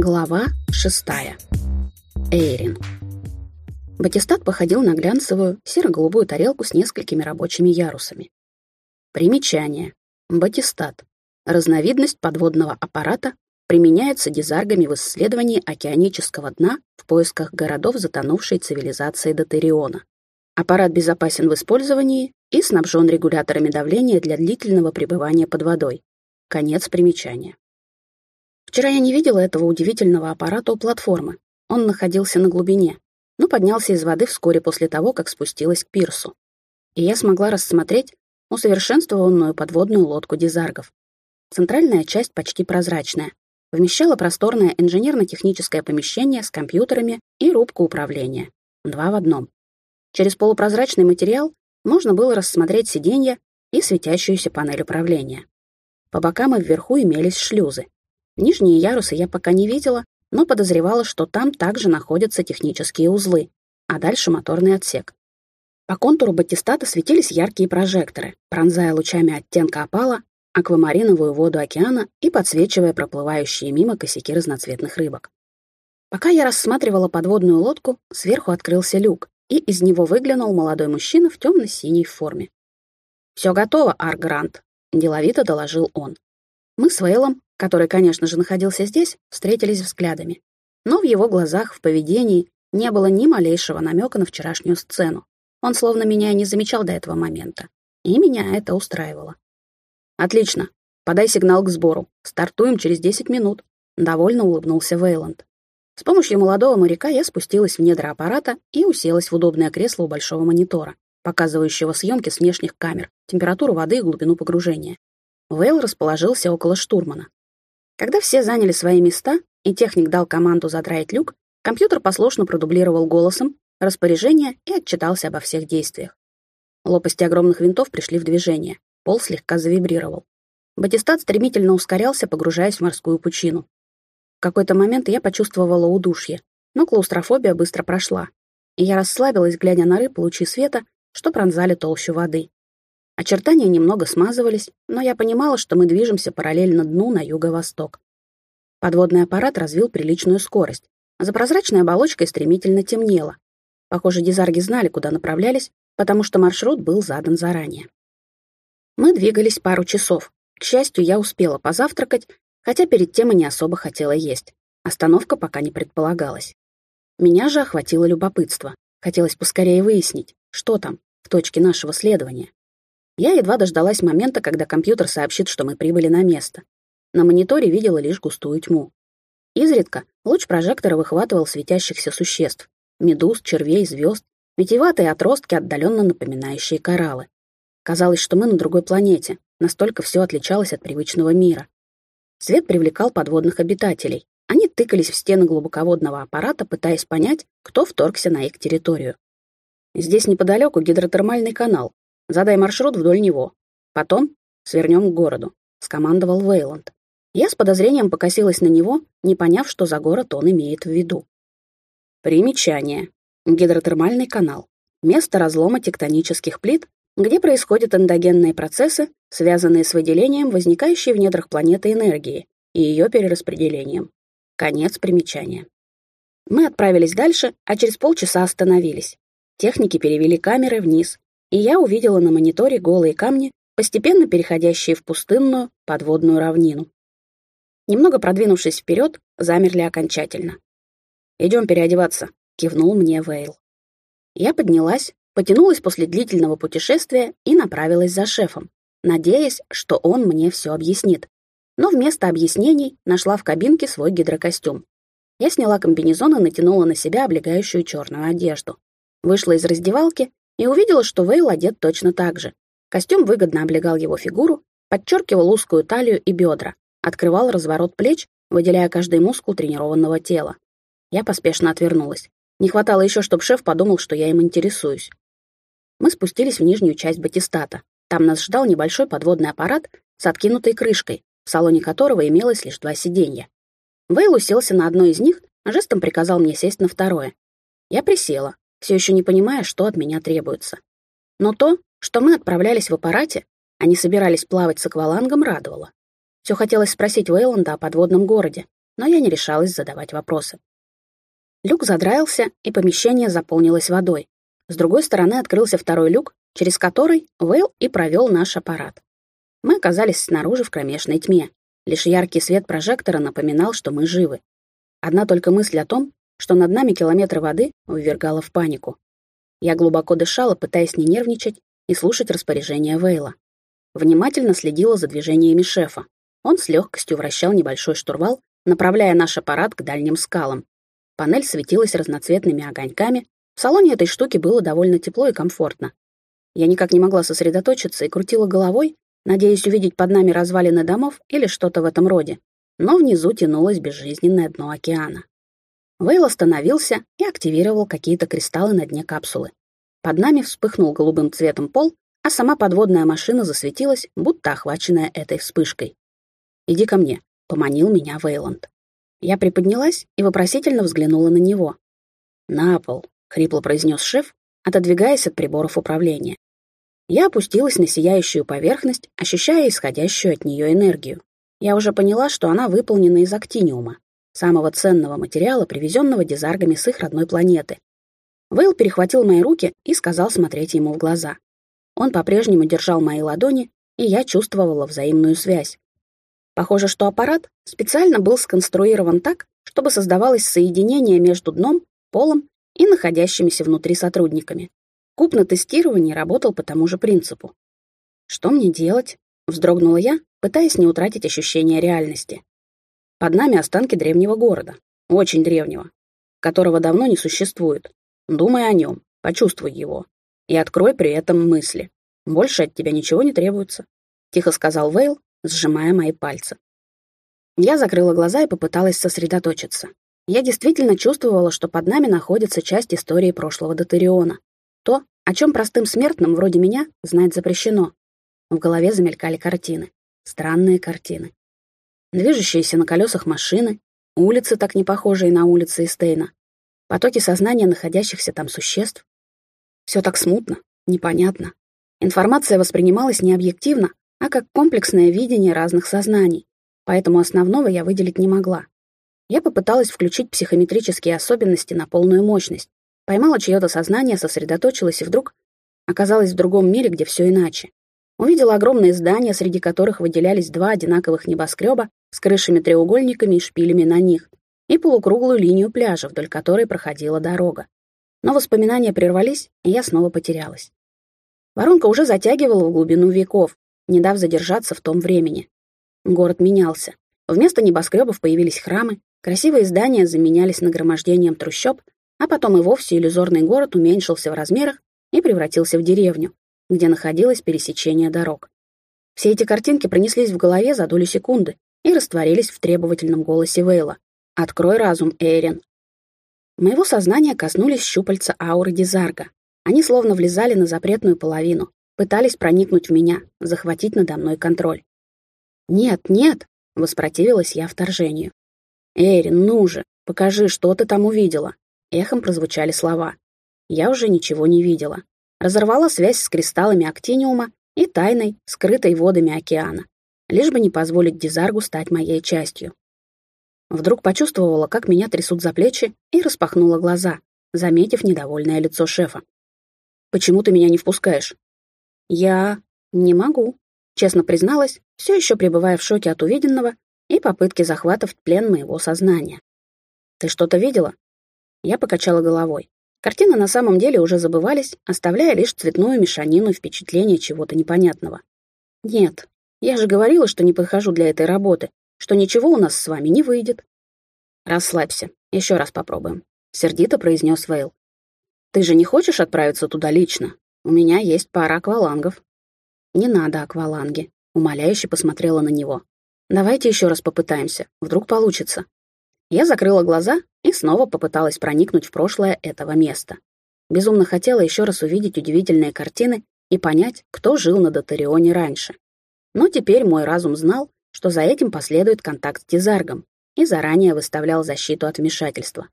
Глава шестая. Эйрин. Батистат походил на глянцевую серо-голубую тарелку с несколькими рабочими ярусами. Примечание. Батистат. Разновидность подводного аппарата применяется дизаргами в исследовании океанического дна в поисках городов затонувшей цивилизации Дотериона. Аппарат безопасен в использовании и снабжен регуляторами давления для длительного пребывания под водой. Конец примечания. Вчера я не видела этого удивительного аппарата у платформы. Он находился на глубине, но поднялся из воды вскоре после того, как спустилась к пирсу. И я смогла рассмотреть усовершенствованную подводную лодку дизаргов. Центральная часть почти прозрачная, вмещала просторное инженерно-техническое помещение с компьютерами и рубку управления. Два в одном. Через полупрозрачный материал можно было рассмотреть сиденья и светящуюся панель управления. По бокам и вверху имелись шлюзы. Нижние ярусы я пока не видела, но подозревала, что там также находятся технические узлы, а дальше моторный отсек. По контуру батистата светились яркие прожекторы, пронзая лучами оттенка опала аквамариновую воду океана и подсвечивая проплывающие мимо косяки разноцветных рыбок. Пока я рассматривала подводную лодку, сверху открылся люк, и из него выглянул молодой мужчина в темно-синей форме. «Все готово, Аргрант», — деловито доложил он. Мы с Вейлом который, конечно же, находился здесь, встретились взглядами. Но в его глазах, в поведении, не было ни малейшего намека на вчерашнюю сцену. Он словно меня и не замечал до этого момента. И меня это устраивало. «Отлично. Подай сигнал к сбору. Стартуем через 10 минут», — довольно улыбнулся Вейланд. С помощью молодого моряка я спустилась в недра аппарата и уселась в удобное кресло у большого монитора, показывающего съемки с внешних камер, температуру воды и глубину погружения. Вейл расположился около штурмана. Когда все заняли свои места, и техник дал команду задраить люк, компьютер послушно продублировал голосом распоряжение и отчитался обо всех действиях. Лопасти огромных винтов пришли в движение, пол слегка завибрировал. Батистат стремительно ускорялся, погружаясь в морскую пучину. В какой-то момент я почувствовала удушье, но клаустрофобия быстро прошла, и я расслабилась, глядя на рыб лучи света, что пронзали толщу воды. Очертания немного смазывались, но я понимала, что мы движемся параллельно дну на юго-восток. Подводный аппарат развил приличную скорость. За прозрачной оболочкой стремительно темнело. Похоже, дизарги знали, куда направлялись, потому что маршрут был задан заранее. Мы двигались пару часов. К счастью, я успела позавтракать, хотя перед тем и не особо хотела есть. Остановка пока не предполагалась. Меня же охватило любопытство. Хотелось поскорее выяснить, что там, в точке нашего следования. Я едва дождалась момента, когда компьютер сообщит, что мы прибыли на место. На мониторе видела лишь густую тьму. Изредка луч прожектора выхватывал светящихся существ — медуз, червей, звезд, витиеватые отростки, отдаленно напоминающие кораллы. Казалось, что мы на другой планете, настолько все отличалось от привычного мира. Свет привлекал подводных обитателей. Они тыкались в стены глубоководного аппарата, пытаясь понять, кто вторгся на их территорию. Здесь неподалеку гидротермальный канал, Задай маршрут вдоль него. Потом свернем к городу», — скомандовал Вейланд. Я с подозрением покосилась на него, не поняв, что за город он имеет в виду. Примечание. Гидротермальный канал. Место разлома тектонических плит, где происходят эндогенные процессы, связанные с выделением возникающей в недрах планеты энергии и ее перераспределением. Конец примечания. Мы отправились дальше, а через полчаса остановились. Техники перевели камеры вниз, и я увидела на мониторе голые камни, постепенно переходящие в пустынную подводную равнину. Немного продвинувшись вперед, замерли окончательно. «Идем переодеваться», — кивнул мне Вейл. Я поднялась, потянулась после длительного путешествия и направилась за шефом, надеясь, что он мне все объяснит. Но вместо объяснений нашла в кабинке свой гидрокостюм. Я сняла комбинезон и натянула на себя облегающую черную одежду. Вышла из раздевалки и увидела, что Вейл одет точно так же. Костюм выгодно облегал его фигуру, подчеркивал узкую талию и бедра, открывал разворот плеч, выделяя каждый мускул тренированного тела. Я поспешно отвернулась. Не хватало еще, чтобы шеф подумал, что я им интересуюсь. Мы спустились в нижнюю часть батистата. Там нас ждал небольшой подводный аппарат с откинутой крышкой, в салоне которого имелось лишь два сиденья. Вейл уселся на одно из них, а жестом приказал мне сесть на второе. Я присела, все еще не понимая, что от меня требуется. Но то, что мы отправлялись в аппарате, а не собирались плавать с аквалангом, радовало. Все хотелось спросить Вейланда о подводном городе, но я не решалась задавать вопросы. Люк задраился, и помещение заполнилось водой. С другой стороны открылся второй люк, через который Вейл и провел наш аппарат. Мы оказались снаружи в кромешной тьме. Лишь яркий свет прожектора напоминал, что мы живы. Одна только мысль о том, что над нами километры воды, ввергала в панику. Я глубоко дышала, пытаясь не нервничать и слушать распоряжения Вейла. Внимательно следила за движениями шефа. Он с легкостью вращал небольшой штурвал, направляя наш аппарат к дальним скалам. Панель светилась разноцветными огоньками, в салоне этой штуки было довольно тепло и комфортно. Я никак не могла сосредоточиться и крутила головой, надеясь увидеть под нами развалины домов или что-то в этом роде. Но внизу тянулось безжизненное дно океана. Вейл остановился и активировал какие-то кристаллы на дне капсулы. Под нами вспыхнул голубым цветом пол, а сама подводная машина засветилась, будто охваченная этой вспышкой. «Иди ко мне», — поманил меня Вейланд. Я приподнялась и вопросительно взглянула на него. «На пол», — хрипло произнес шеф, отодвигаясь от приборов управления. Я опустилась на сияющую поверхность, ощущая исходящую от нее энергию. Я уже поняла, что она выполнена из актиниума, самого ценного материала, привезенного дизаргами с их родной планеты. Вейл перехватил мои руки и сказал смотреть ему в глаза. Он по-прежнему держал мои ладони, и я чувствовала взаимную связь. Похоже, что аппарат специально был сконструирован так, чтобы создавалось соединение между дном, полом и находящимися внутри сотрудниками. Куб на тестировании работал по тому же принципу. «Что мне делать?» — вздрогнула я, пытаясь не утратить ощущение реальности. Под нами останки древнего города, очень древнего, которого давно не существует. Думай о нем, почувствуй его. И открой при этом мысли. Больше от тебя ничего не требуется», — тихо сказал Вейл, сжимая мои пальцы. Я закрыла глаза и попыталась сосредоточиться. Я действительно чувствовала, что под нами находится часть истории прошлого Дотариона. То, о чем простым смертным, вроде меня, знать запрещено. В голове замелькали картины. Странные картины. Движущиеся на колесах машины, улицы, так не похожие на улицы Эстейна, потоки сознания находящихся там существ. Все так смутно, непонятно. Информация воспринималась не объективно, а как комплексное видение разных сознаний, поэтому основного я выделить не могла. Я попыталась включить психометрические особенности на полную мощность, поймала чье-то сознание, сосредоточилась и вдруг оказалась в другом мире, где все иначе. Увидела огромные здания, среди которых выделялись два одинаковых небоскреба с крышами-треугольниками и шпилями на них, и полукруглую линию пляжа, вдоль которой проходила дорога. Но воспоминания прервались, и я снова потерялась. Воронка уже затягивала в глубину веков, не дав задержаться в том времени. Город менялся. Вместо небоскребов появились храмы, Красивые здания заменялись нагромождением трущоб, а потом и вовсе иллюзорный город уменьшился в размерах и превратился в деревню, где находилось пересечение дорог. Все эти картинки пронеслись в голове за долю секунды и растворились в требовательном голосе Вейла. «Открой разум, Эйрин». Моего сознания коснулись щупальца ауры Дизарга. Они словно влезали на запретную половину, пытались проникнуть в меня, захватить надо мной контроль. «Нет, нет!» — воспротивилась я вторжению. «Эрин, ну же, покажи, что ты там увидела!» Эхом прозвучали слова. Я уже ничего не видела. Разорвала связь с кристаллами актиниума и тайной, скрытой водами океана, лишь бы не позволить Дизаргу стать моей частью. Вдруг почувствовала, как меня трясут за плечи, и распахнула глаза, заметив недовольное лицо шефа. «Почему ты меня не впускаешь?» «Я... не могу», — честно призналась, все еще пребывая в шоке от увиденного и попытки захвата в плен моего сознания. «Ты что-то видела?» Я покачала головой. Картины на самом деле уже забывались, оставляя лишь цветную мешанину впечатления чего-то непонятного. «Нет, я же говорила, что не подхожу для этой работы, что ничего у нас с вами не выйдет». «Расслабься, еще раз попробуем», — сердито произнес Вейл. «Ты же не хочешь отправиться туда лично? У меня есть пара аквалангов». «Не надо акваланги», — умоляюще посмотрела на него. Давайте еще раз попытаемся, вдруг получится. Я закрыла глаза и снова попыталась проникнуть в прошлое этого места. Безумно хотела еще раз увидеть удивительные картины и понять, кто жил на Дотарионе раньше. Но теперь мой разум знал, что за этим последует контакт с Тизаргом, и заранее выставлял защиту от вмешательства.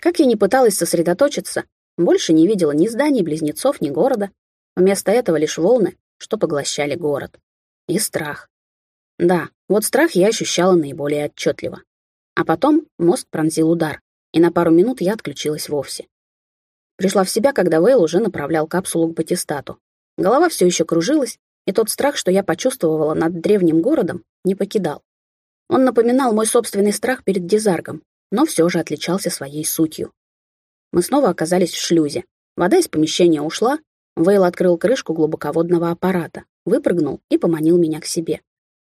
Как я не пыталась сосредоточиться, больше не видела ни зданий-близнецов, ни города. Вместо этого лишь волны, что поглощали город. И страх. Да, вот страх я ощущала наиболее отчетливо. А потом мозг пронзил удар, и на пару минут я отключилась вовсе. Пришла в себя, когда Вейл уже направлял капсулу к Батистату. Голова все еще кружилась, и тот страх, что я почувствовала над древним городом, не покидал. Он напоминал мой собственный страх перед Дизаргом, но все же отличался своей сутью. Мы снова оказались в шлюзе. Вода из помещения ушла, Вейл открыл крышку глубоководного аппарата, выпрыгнул и поманил меня к себе.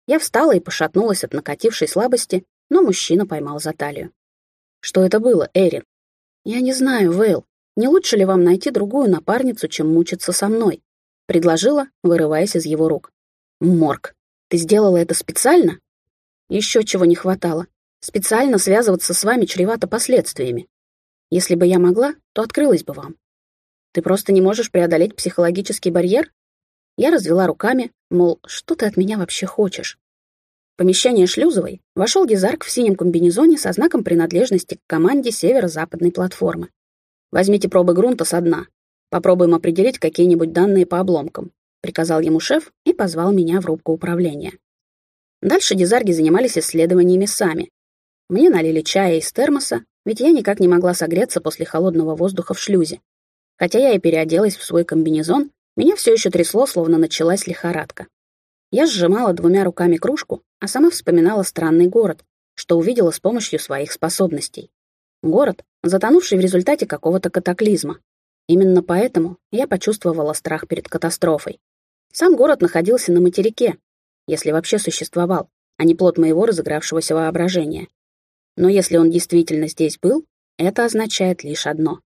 Я встала и пошатнулась от накатившей слабости, но мужчина поймал за талию. «Что это было, Эрин?» «Я не знаю, Вейл. Не лучше ли вам найти другую напарницу, чем мучиться со мной?» Предложила, вырываясь из его рук. «Морг, ты сделала это специально?» «Еще чего не хватало. Специально связываться с вами чревато последствиями. Если бы я могла, то открылась бы вам. Ты просто не можешь преодолеть психологический барьер? Я развела руками, мол, что ты от меня вообще хочешь? Помещение шлюзовой вошел Гизарк в синем комбинезоне со знаком принадлежности к команде северо-западной платформы. «Возьмите пробы грунта со дна. Попробуем определить какие-нибудь данные по обломкам», приказал ему шеф и позвал меня в рубку управления. Дальше дизарги занимались исследованиями сами. Мне налили чая из термоса, ведь я никак не могла согреться после холодного воздуха в шлюзе. Хотя я и переоделась в свой комбинезон, меня все еще трясло, словно началась лихорадка. Я сжимала двумя руками кружку, а сама вспоминала странный город, что увидела с помощью своих способностей. Город, затонувший в результате какого-то катаклизма. Именно поэтому я почувствовала страх перед катастрофой. Сам город находился на материке, если вообще существовал, а не плод моего разыгравшегося воображения. Но если он действительно здесь был, это означает лишь одно.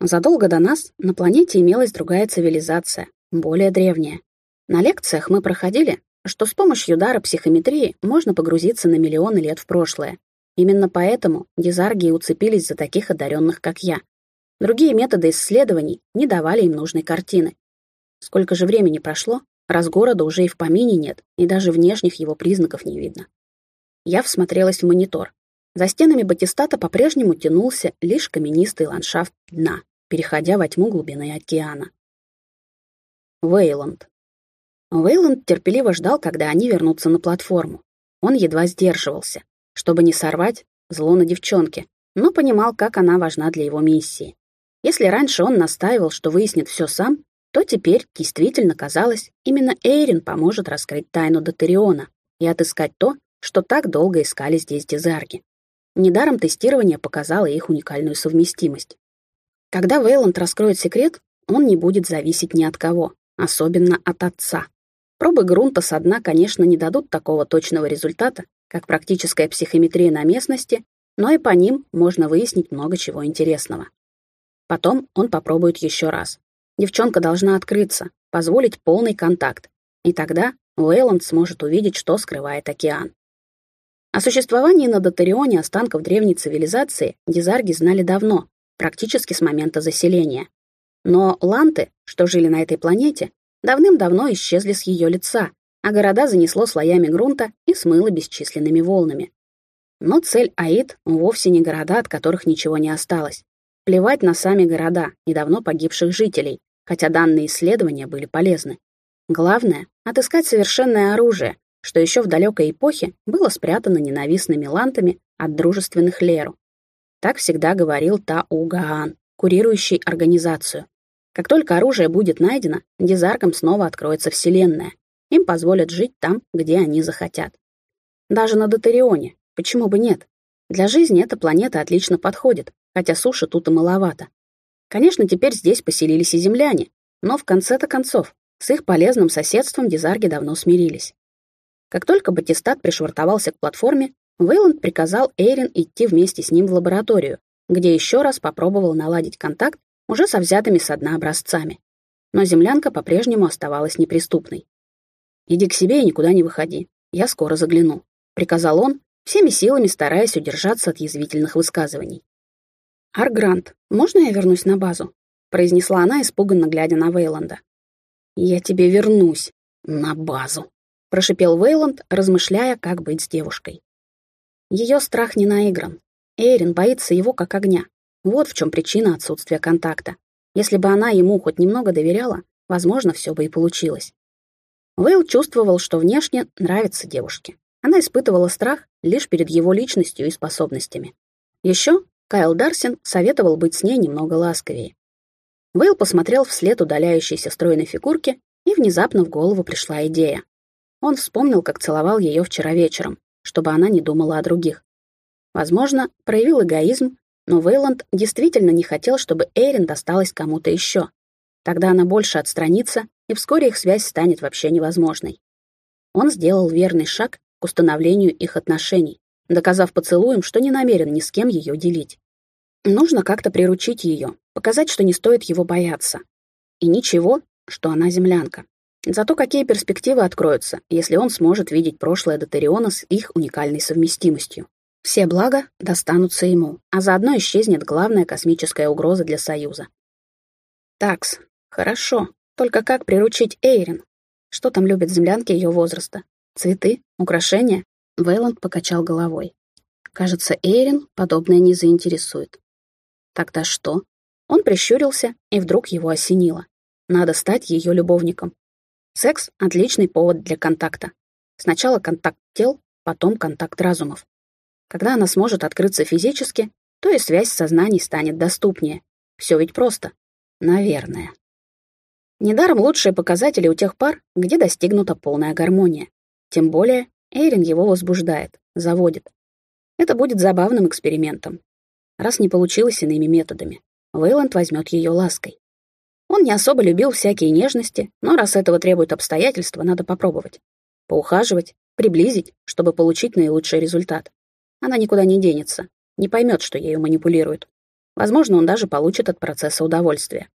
Задолго до нас на планете имелась другая цивилизация, более древняя. На лекциях мы проходили, что с помощью дара психометрии можно погрузиться на миллионы лет в прошлое. Именно поэтому дизарги уцепились за таких одаренных, как я. Другие методы исследований не давали им нужной картины. Сколько же времени прошло, раз города уже и в помине нет, и даже внешних его признаков не видно. Я всмотрелась в монитор. За стенами Батистата по-прежнему тянулся лишь каменистый ландшафт дна переходя во тьму глубины океана. Вейланд. Вейланд терпеливо ждал, когда они вернутся на платформу. Он едва сдерживался, чтобы не сорвать зло на девчонке, но понимал, как она важна для его миссии. Если раньше он настаивал, что выяснит все сам, то теперь действительно казалось, именно Эйрин поможет раскрыть тайну Дотериона и отыскать то, что так долго искали здесь дизарги. Недаром тестирование показало их уникальную совместимость. Когда Вейланд раскроет секрет, он не будет зависеть ни от кого, особенно от отца. Пробы грунта со дна, конечно, не дадут такого точного результата, как практическая психометрия на местности, но и по ним можно выяснить много чего интересного. Потом он попробует еще раз. Девчонка должна открыться, позволить полный контакт, и тогда Уэйланд сможет увидеть, что скрывает океан. О существовании на Дотарионе останков древней цивилизации дизарги знали давно, практически с момента заселения. Но ланты, что жили на этой планете, давным-давно исчезли с ее лица, а города занесло слоями грунта и смыло бесчисленными волнами. Но цель Аид вовсе не города, от которых ничего не осталось. Плевать на сами города, недавно погибших жителей, хотя данные исследования были полезны. Главное — отыскать совершенное оружие, что еще в далекой эпохе было спрятано ненавистными лантами от дружественных Леру. Так всегда говорил Таугаан, курирующий организацию. Как только оружие будет найдено, дизаркам снова откроется Вселенная. Им позволят жить там, где они захотят. Даже на Дотерионе. Почему бы нет? Для жизни эта планета отлично подходит, хотя суши тут и маловато. Конечно, теперь здесь поселились и земляне, но в конце-то концов, с их полезным соседством дизарги давно смирились. Как только Батистат пришвартовался к платформе, Вейланд приказал Эйрин идти вместе с ним в лабораторию, где еще раз попробовал наладить контакт уже со взятыми со дна образцами. Но землянка по-прежнему оставалась неприступной. «Иди к себе и никуда не выходи. Я скоро загляну», — приказал он, всеми силами стараясь удержаться от язвительных высказываний. «Аргрант, можно я вернусь на базу?» — произнесла она, испуганно глядя на Вейланда. «Я тебе вернусь на базу», — прошипел Вейланд, размышляя, как быть с девушкой. Ее страх не наигран. Эйрин боится его как огня. Вот в чем причина отсутствия контакта. Если бы она ему хоть немного доверяла, возможно, все бы и получилось. Вейл чувствовал, что внешне нравится девушке. Она испытывала страх лишь перед его личностью и способностями. Еще Кайл Дарсин советовал быть с ней немного ласковее. Вейл посмотрел вслед удаляющейся стройной фигурки, и внезапно в голову пришла идея. Он вспомнил, как целовал ее вчера вечером, чтобы она не думала о других. Возможно, проявил эгоизм, но Вейланд действительно не хотел, чтобы Эйрин досталась кому-то еще. Тогда она больше отстранится, и вскоре их связь станет вообще невозможной. Он сделал верный шаг к установлению их отношений, доказав поцелуем, что не намерен ни с кем ее делить. Нужно как-то приручить ее, показать, что не стоит его бояться. И ничего, что она землянка. Зато какие перспективы откроются, если он сможет видеть прошлое Дотариона с их уникальной совместимостью. Все блага достанутся ему, а заодно исчезнет главная космическая угроза для Союза. Такс, хорошо. Только как приручить Эйрин? Что там любят землянки ее возраста? Цветы? Украшения? Вейланд покачал головой. Кажется, Эйрин подобное не заинтересует. Тогда что? Он прищурился, и вдруг его осенило. Надо стать ее любовником. Секс — отличный повод для контакта. Сначала контакт тел, потом контакт разумов. Когда она сможет открыться физически, то и связь сознаний станет доступнее. Все ведь просто. Наверное. Недаром лучшие показатели у тех пар, где достигнута полная гармония. Тем более Эйрин его возбуждает, заводит. Это будет забавным экспериментом. Раз не получилось иными методами, Вейланд возьмет ее лаской. Он не особо любил всякие нежности, но раз этого требуют обстоятельства, надо попробовать. Поухаживать, приблизить, чтобы получить наилучший результат. Она никуда не денется, не поймет, что ею манипулируют. Возможно, он даже получит от процесса удовольствие.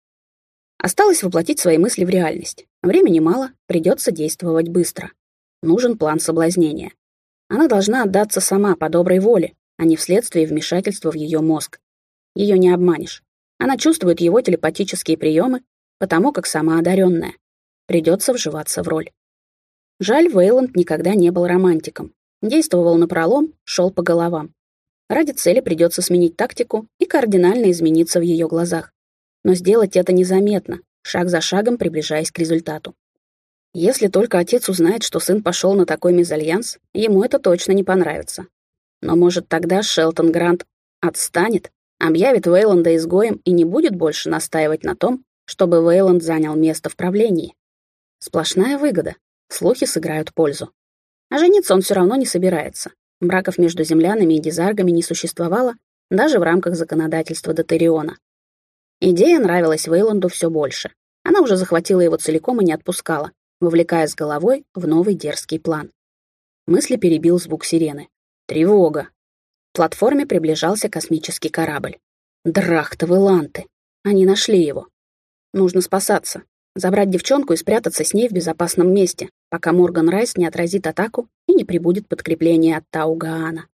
Осталось воплотить свои мысли в реальность. Времени мало, придется действовать быстро. Нужен план соблазнения. Она должна отдаться сама по доброй воле, а не вследствие вмешательства в ее мозг. Ее не обманешь. Она чувствует его телепатические приемы, потому как сама одаренная. Придется вживаться в роль. Жаль, Вейланд никогда не был романтиком. Действовал напролом, шел по головам. Ради цели придется сменить тактику и кардинально измениться в ее глазах. Но сделать это незаметно, шаг за шагом приближаясь к результату. Если только отец узнает, что сын пошел на такой мезальянс, ему это точно не понравится. Но может тогда Шелтон Грант отстанет, объявит Вейланда изгоем и не будет больше настаивать на том, чтобы Вейланд занял место в правлении. Сплошная выгода. Слухи сыграют пользу. А жениться он все равно не собирается. Браков между землянами и дизаргами не существовало, даже в рамках законодательства Дотериона. Идея нравилась Вейланду все больше. Она уже захватила его целиком и не отпускала вовлекая с головой в новый дерзкий план. Мысли перебил звук сирены. Тревога. К платформе приближался космический корабль. Драхтовы ланты. Они нашли его. Нужно спасаться. Забрать девчонку и спрятаться с ней в безопасном месте, пока Морган Райс не отразит атаку и не прибудет подкрепление от Таугаана.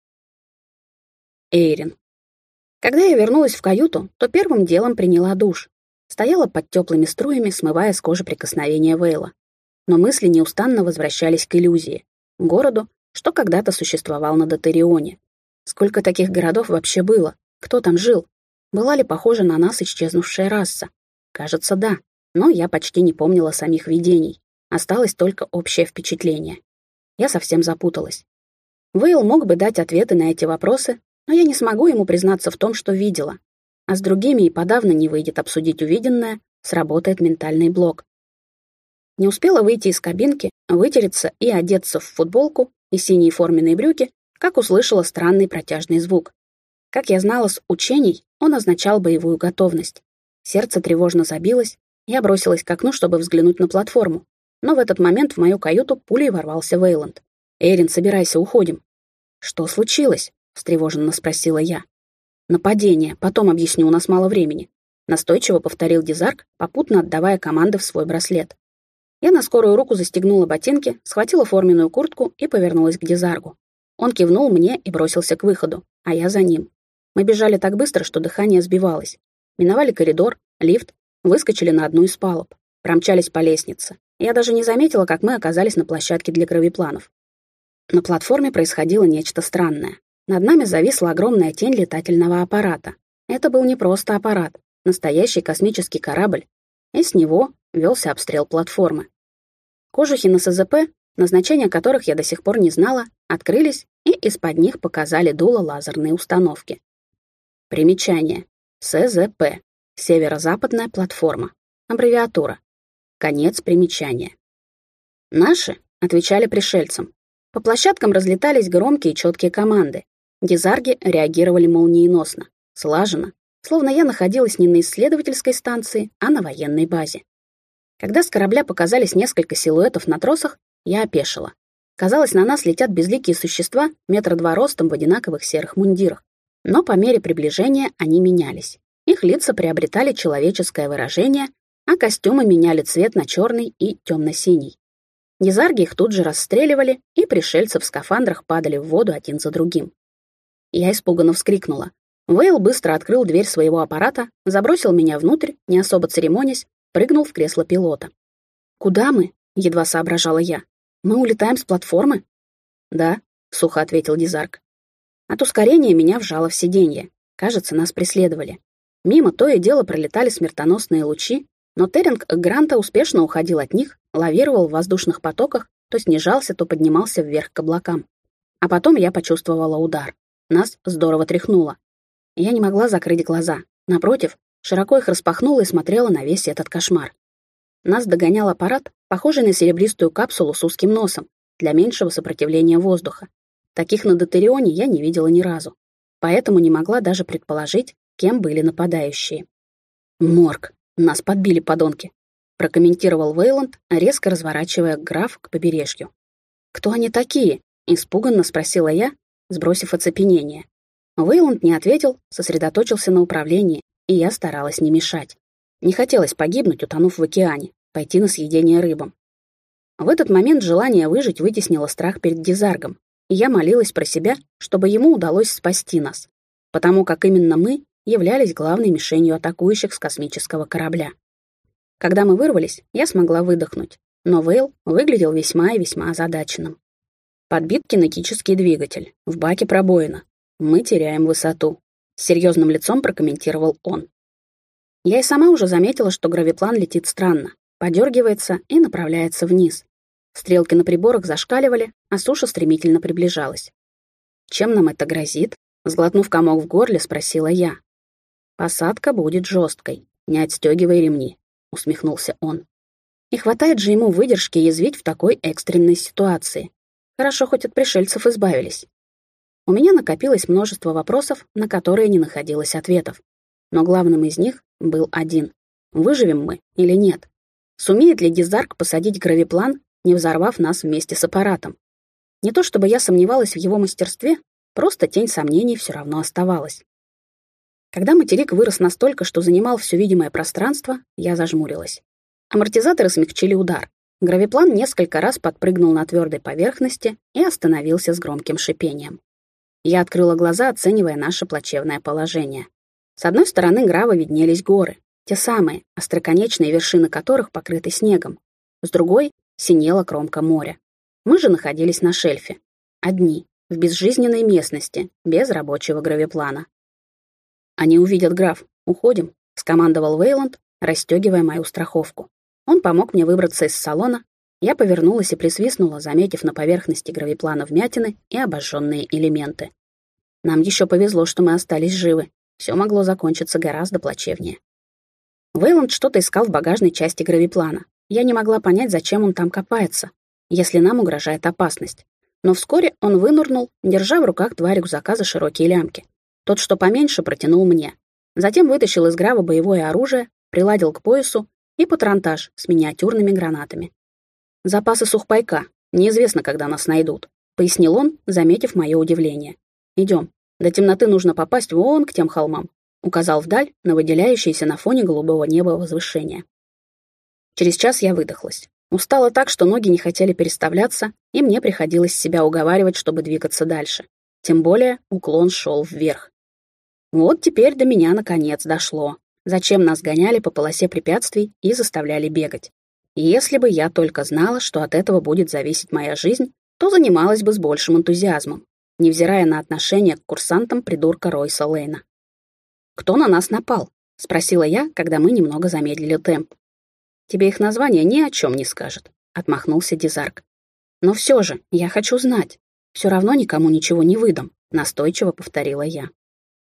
Эйрин. Когда я вернулась в каюту, то первым делом приняла душ. Стояла под теплыми струями, смывая с кожи прикосновения Вейла но мысли неустанно возвращались к иллюзии, городу, что когда-то существовал на Дотерионе. Сколько таких городов вообще было? Кто там жил? Была ли похожа на нас исчезнувшая раса? Кажется, да, но я почти не помнила самих видений. Осталось только общее впечатление. Я совсем запуталась. Вейл мог бы дать ответы на эти вопросы, но я не смогу ему признаться в том, что видела. А с другими и подавно не выйдет обсудить увиденное, сработает ментальный блок. Не успела выйти из кабинки, вытереться и одеться в футболку и синие форменные брюки, как услышала странный протяжный звук. Как я знала с учений, он означал боевую готовность. Сердце тревожно забилось, я бросилась к окну, чтобы взглянуть на платформу. Но в этот момент в мою каюту пулей ворвался Вейланд. «Эйрин, собирайся, уходим». «Что случилось?» — встревоженно спросила я. «Нападение, потом объясню, у нас мало времени», — настойчиво повторил Дизарк, попутно отдавая команды в свой браслет. Я на скорую руку застегнула ботинки, схватила форменную куртку и повернулась к Дизаргу. Он кивнул мне и бросился к выходу, а я за ним. Мы бежали так быстро, что дыхание сбивалось. Миновали коридор, лифт, выскочили на одну из палуб, промчались по лестнице. Я даже не заметила, как мы оказались на площадке для кровепланов. На платформе происходило нечто странное. Над нами зависла огромная тень летательного аппарата. Это был не просто аппарат, настоящий космический корабль, и с него велся обстрел платформы. Кожухи на СЗП назначения которых я до сих пор не знала, открылись, и из-под них показали дуло лазерные установки. Примечание. СЗП. Северо-западная платформа. Аббревиатура. Конец примечания. Наши отвечали пришельцам. По площадкам разлетались громкие и четкие команды. Дизарги реагировали молниеносно, слаженно, словно я находилась не на исследовательской станции, а на военной базе. Когда с корабля показались несколько силуэтов на тросах, я опешила. Казалось, на нас летят безликие существа метра два ростом в одинаковых серых мундирах. Но по мере приближения они менялись. Их лица приобретали человеческое выражение, а костюмы меняли цвет на черный и темно-синий. Низарги их тут же расстреливали, и пришельцы в скафандрах падали в воду один за другим. Я испуганно вскрикнула. Вейл быстро открыл дверь своего аппарата, забросил меня внутрь, не особо церемонясь, прыгнул в кресло пилота. «Куда мы?» — едва соображала я. «Мы улетаем с платформы?» «Да», — сухо ответил Дизарк. От ускорения меня вжало в сиденье. Кажется, нас преследовали. Мимо то и дело пролетали смертоносные лучи, но Теринг Гранта успешно уходил от них, лавировал в воздушных потоках, то снижался, то поднимался вверх к облакам. А потом я почувствовала удар. Нас здорово тряхнуло. Я не могла закрыть глаза. Напротив, широко их распахнула и смотрела на весь этот кошмар. Нас догонял аппарат, похожий на серебристую капсулу с узким носом, для меньшего сопротивления воздуха. Таких на Дотерионе я не видела ни разу. Поэтому не могла даже предположить, кем были нападающие. «Морг! Нас подбили, подонки!» прокомментировал Вейланд, резко разворачивая граф к побережью. «Кто они такие?» — испуганно спросила я, сбросив оцепенение. Вейланд не ответил, сосредоточился на управлении, и я старалась не мешать. Не хотелось погибнуть, утонув в океане, пойти на съедение рыбам. В этот момент желание выжить вытеснило страх перед Дизаргом, и я молилась про себя, чтобы ему удалось спасти нас, потому как именно мы являлись главной мишенью атакующих с космического корабля. Когда мы вырвались, я смогла выдохнуть, но Вейл выглядел весьма и весьма озадаченным. Подбит кинетический двигатель, в баке пробоина. Мы теряем высоту. С серьезным лицом прокомментировал он. Я и сама уже заметила, что гравиплан летит странно, подергивается и направляется вниз. Стрелки на приборах зашкаливали, а суша стремительно приближалась. «Чем нам это грозит?» Сглотнув комок в горле, спросила я. «Посадка будет жесткой. Не отстегивай ремни», — усмехнулся он. «И хватает же ему выдержки язвить в такой экстренной ситуации. Хорошо, хоть от пришельцев избавились. У меня накопилось множество вопросов, на которые не находилось ответов. Но главным из них был один. Выживем мы или нет? Сумеет ли Дизарк посадить гравиплан, не взорвав нас вместе с аппаратом? Не то чтобы я сомневалась в его мастерстве, просто тень сомнений все равно оставалась. Когда материк вырос настолько, что занимал все видимое пространство, я зажмурилась. Амортизаторы смягчили удар, Гравиплан несколько раз подпрыгнул на твердой поверхности и остановился с громким шипением. Я открыла глаза, оценивая наше плачевное положение. С одной стороны Грава виднелись горы, те самые, остроконечные вершины которых покрыты снегом. С другой — синела кромка моря. Мы же находились на шельфе. Одни, в безжизненной местности, без рабочего гравиплана. «Они увидят граф. Уходим», — скомандовал Вейланд, расстегивая мою страховку. Он помог мне выбраться из салона. Я повернулась и присвистнула, заметив на поверхности гравиплана вмятины и обожженные элементы. Нам еще повезло, что мы остались живы. Все могло закончиться гораздо плачевнее. Вейланд что-то искал в багажной части гравиплана. Я не могла понять, зачем он там копается, если нам угрожает опасность. Но вскоре он вынурнул, держа в руках два рюкзака за широкие лямки. Тот, что поменьше, протянул мне. Затем вытащил из грава боевое оружие, приладил к поясу и патронтаж с миниатюрными гранатами. «Запасы сухпайка. Неизвестно, когда нас найдут», — пояснил он, заметив мое удивление. «Идем. До темноты нужно попасть вон к тем холмам», — указал вдаль на выделяющееся на фоне голубого неба возвышение. Через час я выдохлась. Устала так, что ноги не хотели переставляться, и мне приходилось себя уговаривать, чтобы двигаться дальше. Тем более уклон шел вверх. Вот теперь до меня наконец дошло. Зачем нас гоняли по полосе препятствий и заставляли бегать? Если бы я только знала, что от этого будет зависеть моя жизнь, то занималась бы с большим энтузиазмом, невзирая на отношение к курсантам придурка Ройса Лейна. «Кто на нас напал?» — спросила я, когда мы немного замедлили темп. «Тебе их название ни о чем не скажет», — отмахнулся Дизарк. Но все же, я хочу знать. Все равно никому ничего не выдам, настойчиво повторила я.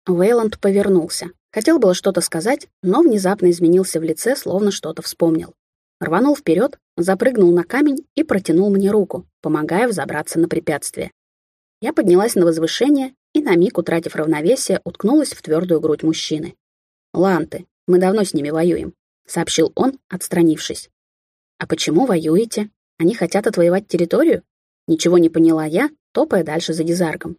Вейланд повернулся. Хотел было что-то сказать, но внезапно изменился в лице, словно что-то вспомнил. Рванул вперед, запрыгнул на камень и протянул мне руку, помогая взобраться на препятствие. Я поднялась на возвышение и, на миг утратив равновесие, уткнулась в твердую грудь мужчины. «Ланты, мы давно с ними воюем», — сообщил он, отстранившись. «А почему воюете? Они хотят отвоевать территорию?» Ничего не поняла я, топая дальше за дизаргом.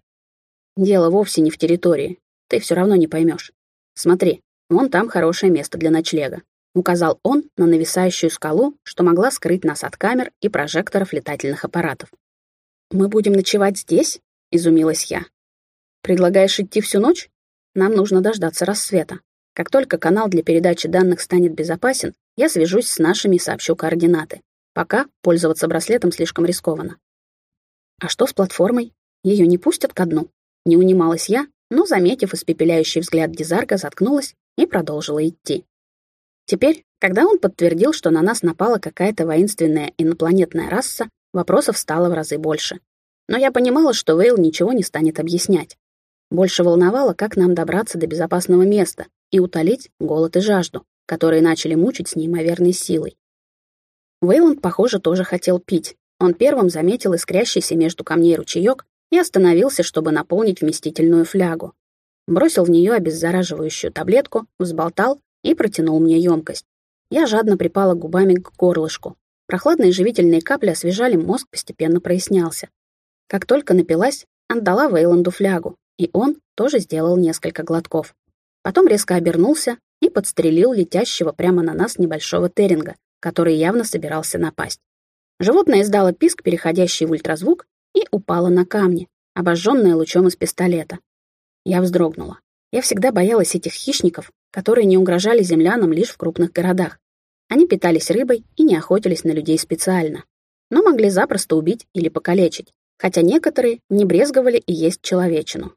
«Дело вовсе не в территории. Ты все равно не поймешь. Смотри, вон там хорошее место для ночлега. Указал он на нависающую скалу, что могла скрыть нас от камер и прожекторов летательных аппаратов. «Мы будем ночевать здесь?» — изумилась я. «Предлагаешь идти всю ночь? Нам нужно дождаться рассвета. Как только канал для передачи данных станет безопасен, я свяжусь с нашими и сообщу координаты. Пока пользоваться браслетом слишком рискованно. А что с платформой? Ее не пустят ко дну? Не унималась я, но, заметив испепеляющий взгляд Дизарга, заткнулась и продолжила идти. Теперь, когда он подтвердил, что на нас напала какая-то воинственная инопланетная раса, вопросов стало в разы больше. Но я понимала, что Вейл ничего не станет объяснять. Больше волновало, как нам добраться до безопасного места и утолить голод и жажду, которые начали мучить с неимоверной силой. Вейланд, похоже, тоже хотел пить. Он первым заметил искрящийся между камней ручеек и остановился, чтобы наполнить вместительную флягу. Бросил в нее обеззараживающую таблетку, взболтал и протянул мне емкость. Я жадно припала губами к горлышку. Прохладные живительные капли освежали мозг, постепенно прояснялся. Как только напилась, отдала Вейланду флягу, и он тоже сделал несколько глотков. Потом резко обернулся и подстрелил летящего прямо на нас небольшого теринга, который явно собирался напасть. Животное издало писк, переходящий в ультразвук, и упало на камни, обожженное лучом из пистолета. Я вздрогнула. Я всегда боялась этих хищников, которые не угрожали землянам лишь в крупных городах. Они питались рыбой и не охотились на людей специально, но могли запросто убить или покалечить, хотя некоторые не брезговали и есть человечину.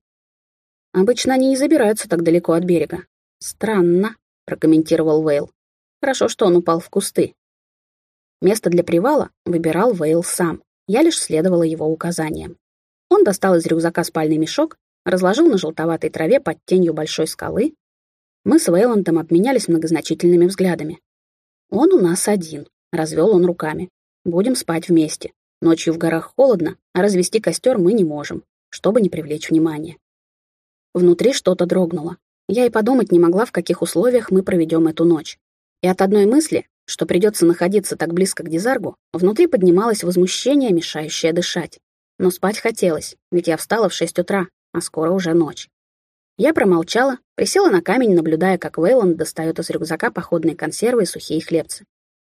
Обычно они не забираются так далеко от берега. Странно, прокомментировал Вейл. Хорошо, что он упал в кусты. Место для привала выбирал Вейл сам. Я лишь следовала его указаниям. Он достал из рюкзака спальный мешок разложил на желтоватой траве под тенью большой скалы. Мы с Вейландом обменялись многозначительными взглядами. «Он у нас один», — развел он руками. «Будем спать вместе. Ночью в горах холодно, а развести костер мы не можем, чтобы не привлечь внимания». Внутри что-то дрогнуло. Я и подумать не могла, в каких условиях мы проведем эту ночь. И от одной мысли, что придется находиться так близко к Дизаргу, внутри поднималось возмущение, мешающее дышать. Но спать хотелось, ведь я встала в шесть утра, а скоро уже ночь. Я промолчала, присела на камень, наблюдая, как Вейланд достает из рюкзака походные консервы и сухие хлебцы.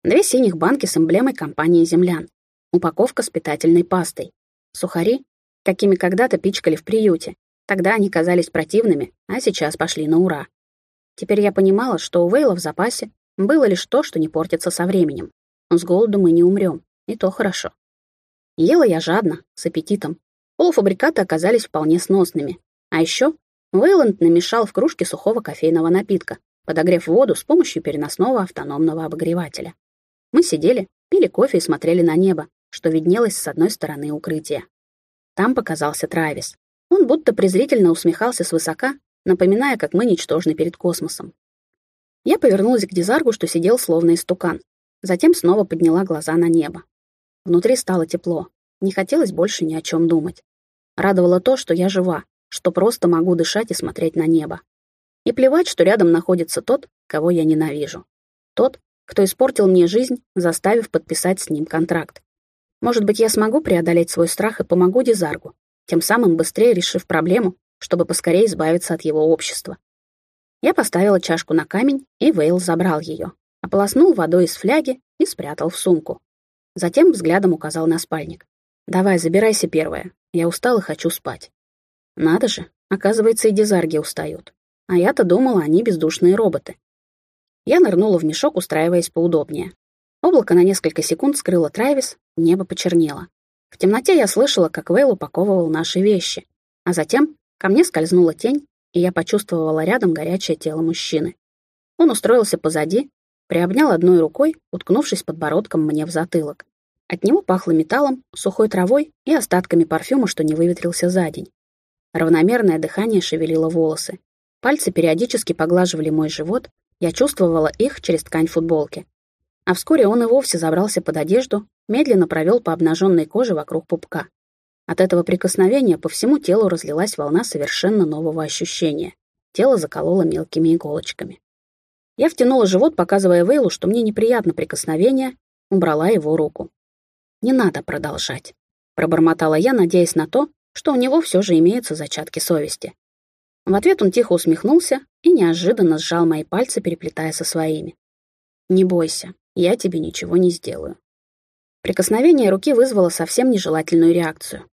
Две синих банки с эмблемой компании «Землян». Упаковка с питательной пастой. Сухари, какими когда-то пичкали в приюте. Тогда они казались противными, а сейчас пошли на ура. Теперь я понимала, что у Вейла в запасе было лишь то, что не портится со временем. С голоду мы не умрем, и то хорошо. Ела я жадно, с аппетитом, Полуфабрикаты оказались вполне сносными. А еще Вейланд намешал в кружке сухого кофейного напитка, подогрев воду с помощью переносного автономного обогревателя. Мы сидели, пили кофе и смотрели на небо, что виднелось с одной стороны укрытия. Там показался Травис. Он будто презрительно усмехался свысока, напоминая, как мы ничтожны перед космосом. Я повернулась к Дизаргу, что сидел словно истукан. Затем снова подняла глаза на небо. Внутри стало тепло. Не хотелось больше ни о чем думать. Радовало то, что я жива, что просто могу дышать и смотреть на небо. И плевать, что рядом находится тот, кого я ненавижу. Тот, кто испортил мне жизнь, заставив подписать с ним контракт. Может быть, я смогу преодолеть свой страх и помогу Дизаргу, тем самым быстрее решив проблему, чтобы поскорее избавиться от его общества. Я поставила чашку на камень, и Вейл забрал ее, ополоснул водой из фляги и спрятал в сумку. Затем взглядом указал на спальник. «Давай, забирайся первая, я устал и хочу спать. Надо же, оказывается, и дизарги устают. А я-то думала, они бездушные роботы. Я нырнула в мешок, устраиваясь поудобнее. Облако на несколько секунд скрыло Трайвис, небо почернело. В темноте я слышала, как Вейл упаковывал наши вещи. А затем ко мне скользнула тень, и я почувствовала рядом горячее тело мужчины. Он устроился позади, приобнял одной рукой, уткнувшись подбородком мне в затылок. От него пахло металлом, сухой травой и остатками парфюма, что не выветрился за день. Равномерное дыхание шевелило волосы. Пальцы периодически поглаживали мой живот, я чувствовала их через ткань футболки. А вскоре он и вовсе забрался под одежду, медленно провел по обнаженной коже вокруг пупка. От этого прикосновения по всему телу разлилась волна совершенно нового ощущения. Тело закололо мелкими иголочками. Я втянула живот, показывая Вейлу, что мне неприятно прикосновение, убрала его руку. «Не надо продолжать», — пробормотала я, надеясь на то, что у него все же имеются зачатки совести. В ответ он тихо усмехнулся и неожиданно сжал мои пальцы, переплетая со своими. «Не бойся, я тебе ничего не сделаю». Прикосновение руки вызвало совсем нежелательную реакцию.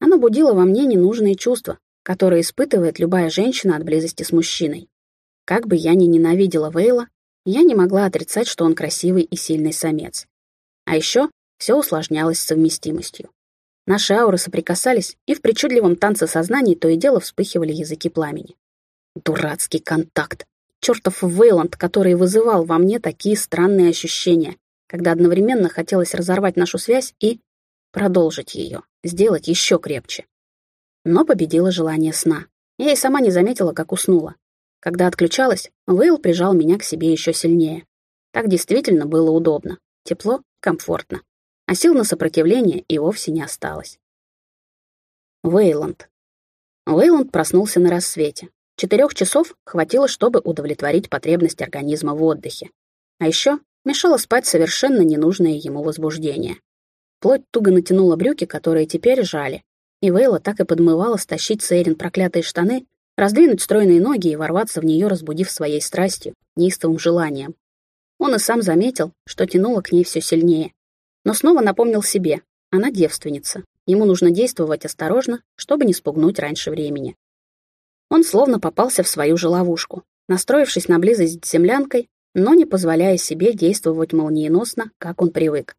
Оно будило во мне ненужные чувства, которые испытывает любая женщина от близости с мужчиной. Как бы я ни ненавидела Вейла, я не могла отрицать, что он красивый и сильный самец. А еще все усложнялось совместимостью. Наши ауры соприкасались, и в причудливом танце сознания то и дело вспыхивали языки пламени. Дурацкий контакт. Чертов Вейланд, который вызывал во мне такие странные ощущения, когда одновременно хотелось разорвать нашу связь и продолжить ее, сделать еще крепче. Но победило желание сна. Я и сама не заметила, как уснула. Когда отключалась, Вейл прижал меня к себе еще сильнее. Так действительно было удобно, тепло, комфортно а сил на сопротивление и вовсе не осталось. Вейланд. Вейланд проснулся на рассвете. Четырех часов хватило, чтобы удовлетворить потребность организма в отдыхе. А еще мешало спать совершенно ненужное ему возбуждение. Плоть туго натянула брюки, которые теперь жали, и Вейла так и подмывала стащить Сейрин проклятые штаны, раздвинуть стройные ноги и ворваться в нее, разбудив своей страстью, неистовым желанием. Он и сам заметил, что тянуло к ней все сильнее, но снова напомнил себе, она девственница, ему нужно действовать осторожно, чтобы не спугнуть раньше времени. Он словно попался в свою же ловушку, настроившись на близость с землянкой, но не позволяя себе действовать молниеносно, как он привык.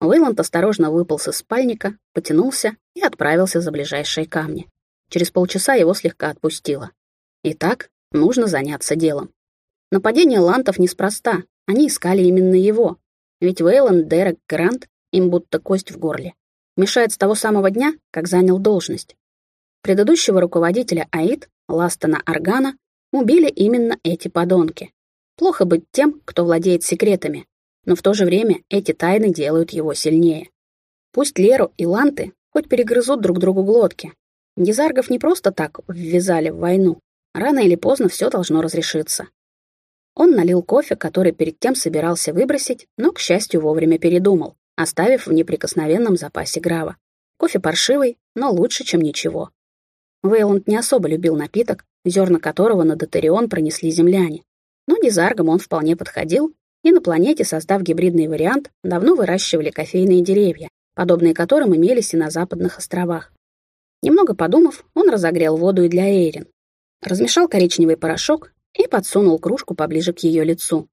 Уэйланд осторожно выполз из спальника, потянулся и отправился за ближайшие камни. Через полчаса его слегка отпустило. Итак, нужно заняться делом. Нападение лантов неспроста, они искали именно его, ведь Вейланд Дерек Грант им будто кость в горле. Мешает с того самого дня, как занял должность. Предыдущего руководителя АИД, Ластона Аргана, убили именно эти подонки. Плохо быть тем, кто владеет секретами, но в то же время эти тайны делают его сильнее. Пусть Леру и Ланты хоть перегрызут друг другу глотки. Гизаргов не просто так ввязали в войну. Рано или поздно все должно разрешиться. Он налил кофе, который перед тем собирался выбросить, но, к счастью, вовремя передумал, оставив в неприкосновенном запасе грава. Кофе паршивый, но лучше, чем ничего. Вейланд не особо любил напиток, зерна которого на Дотарион пронесли земляне. Но дизаргам он вполне подходил, и на планете, создав гибридный вариант, давно выращивали кофейные деревья, подобные которым имелись и на западных островах. Немного подумав, он разогрел воду и для Эйрин. Размешал коричневый порошок и подсунул кружку поближе к ее лицу.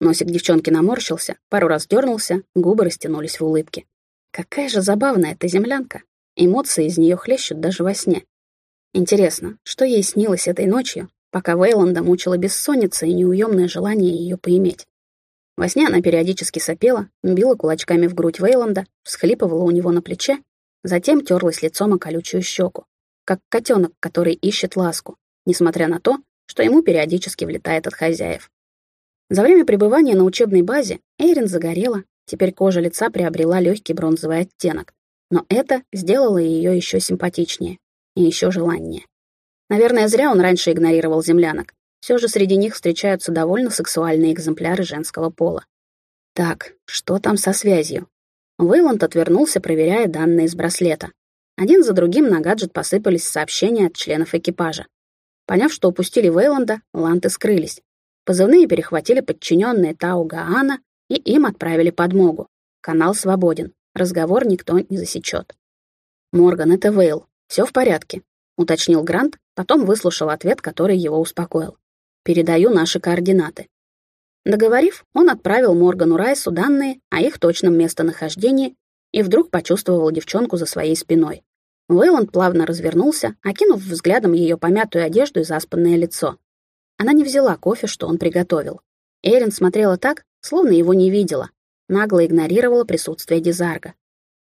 Носик девчонки наморщился, пару раз дернулся, губы растянулись в улыбке. Какая же забавная эта землянка. Эмоции из нее хлещут даже во сне. Интересно, что ей снилось этой ночью, пока Вейланда мучила бессонница и неуемное желание ее поиметь. Во сне она периодически сопела, била кулачками в грудь Вейланда, всхлипывала у него на плече, затем терлась лицом о колючую щеку, как котенок, который ищет ласку, несмотря на то, что ему периодически влетает от хозяев. За время пребывания на учебной базе Эйрин загорела, теперь кожа лица приобрела легкий бронзовый оттенок, но это сделало ее еще симпатичнее и еще желаннее. Наверное, зря он раньше игнорировал землянок. Все же среди них встречаются довольно сексуальные экземпляры женского пола. Так, что там со связью? Вейланд отвернулся, проверяя данные из браслета. Один за другим на гаджет посыпались сообщения от членов экипажа. Поняв, что упустили Вейланда, ланты скрылись. Позывные перехватили подчиненные Тау Гаана и им отправили подмогу. Канал свободен. Разговор никто не засечет. «Морган, это Вейл. Все в порядке», — уточнил Грант, потом выслушал ответ, который его успокоил. «Передаю наши координаты». Договорив, он отправил Моргану Райсу данные о их точном местонахождении и вдруг почувствовал девчонку за своей спиной. Вейланд плавно развернулся, окинув взглядом ее помятую одежду и заспанное лицо. Она не взяла кофе, что он приготовил. Эрин смотрела так, словно его не видела. нагло игнорировала присутствие Дизарга.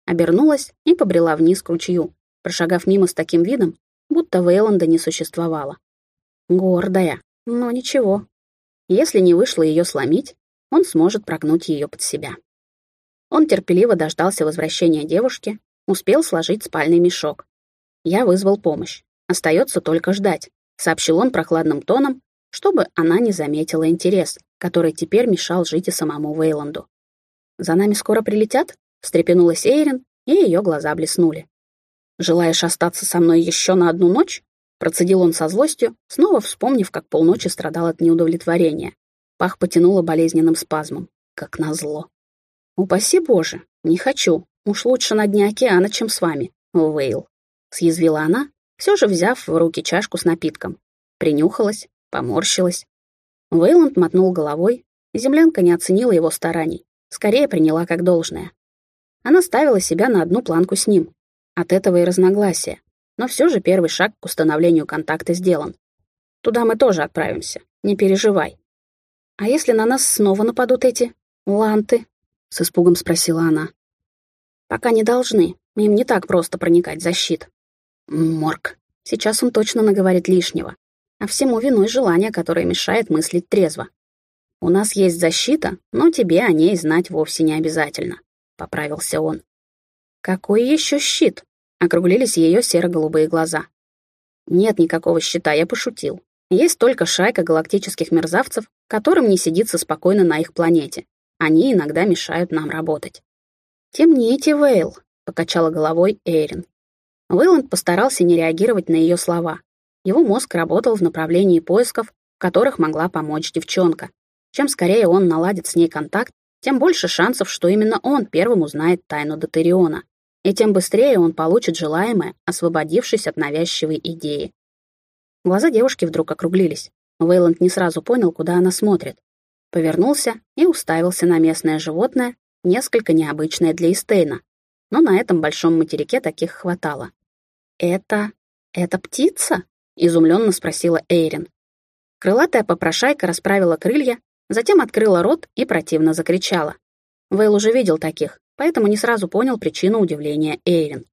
Обернулась и побрела вниз к ручью, прошагав мимо с таким видом, будто Вейланда не существовало. Гордая, но ничего. Если не вышло ее сломить, он сможет прогнуть ее под себя. Он терпеливо дождался возвращения девушки, успел сложить спальный мешок. Я вызвал помощь. Остается только ждать, сообщил он прохладным тоном, чтобы она не заметила интерес, который теперь мешал жить и самому Вейланду. «За нами скоро прилетят?» — встрепенулась Эйрин, и ее глаза блеснули. «Желаешь остаться со мной еще на одну ночь?» Процедил он со злостью, снова вспомнив, как полночи страдал от неудовлетворения. Пах потянуло болезненным спазмом, как назло. «Упаси Боже, не хочу. Уж лучше на дне океана, чем с вами, Вейл», — съязвила она, все же взяв в руки чашку с напитком. Принюхалась, поморщилась. Вейланд мотнул головой, землянка не оценила его стараний, скорее приняла как должное. Она ставила себя на одну планку с ним. От этого и разногласия. Но все же первый шаг к установлению контакта сделан. Туда мы тоже отправимся, не переживай. А если на нас снова нападут эти ланты? С испугом спросила она. Пока не должны, им не так просто проникать в защит. Морг. Сейчас он точно наговорит лишнего. А всему виной желание, которое мешает мыслить трезво. У нас есть защита, но тебе о ней знать вовсе не обязательно, поправился он. Какой еще щит? Округлились ее серо-голубые глаза. Нет никакого щита, я пошутил. Есть только шайка галактических мерзавцев, которым не сидится спокойно на их планете. Они иногда мешают нам работать. «Темните, Вейл», — покачала головой Эйрин. Вейланд постарался не реагировать на ее слова. Его мозг работал в направлении поисков, в которых могла помочь девчонка. Чем скорее он наладит с ней контакт, тем больше шансов, что именно он первым узнает тайну Дотериона и тем быстрее он получит желаемое, освободившись от навязчивой идеи. Глаза девушки вдруг округлились. Вейланд не сразу понял, куда она смотрит. Повернулся и уставился на местное животное, несколько необычное для Истейна, но на этом большом материке таких хватало. «Это... это птица?» — изумленно спросила Эйрин. Крылатая попрошайка расправила крылья, затем открыла рот и противно закричала. Вейл уже видел таких, поэтому не сразу понял причину удивления Эйрин.